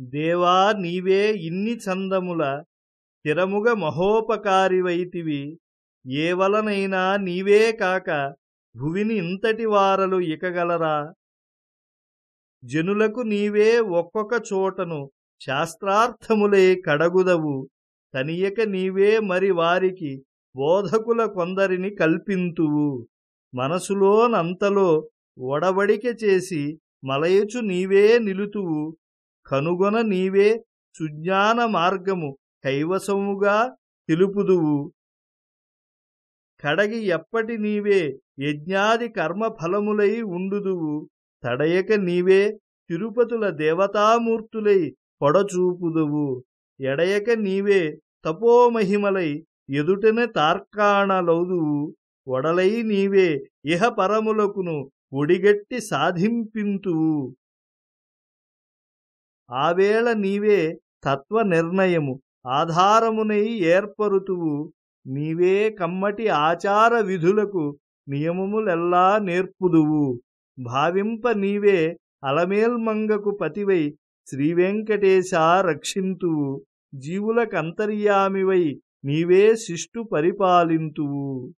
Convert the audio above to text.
దేవా నీవే ఇన్ని చందముల స్థిరముగ మహోపకారివైతివి. ఏవలనైనా నీవే కాక భువిని ఇంతటి వారలు ఇకగలరా? జనులకు నీవే ఒక్కొక్క చోటను శాస్త్రార్థములే కడగుదవు. తనియక నీవే మరి వారికి బోధకుల కొందరిని కల్పింతువు. మనసులోనంతలో ఒడబడిక చేసి మలయచు నీవే నిలుతువు. కనుగొన నీవే సుజ్ఞాన మార్గము కైవసముగా తెలుపుదువు. కడగి ఎప్పటి నీవే యజ్ఞాది కర్మఫలములై ఉండుదువు. తడయక నీవే తిరుపతుల దేవతామూర్తులై పొడచూపుదువు. ఎడయక నీవే తపోమహిమలై ఎదుటన తార్కాణలౌదువు. ఒడలై నీవే ఇహ పరములకును ఒడిగట్టి సాధింపింతువు. ఆవేళ నీవే తత్వ నిర్ణయము ఆధారమునై ఏర్పరుతువు. నీవే కమ్మటి ఆచార విధులకు నియమములెల్లా నేర్పుదువు. భావింప నీవే అలమేల్మంగకు పతివై శ్రీవెంకటేశ రక్షింతువు. జీవులకంతర్యామివై నీవే శిష్టు పరిపాలింతువు.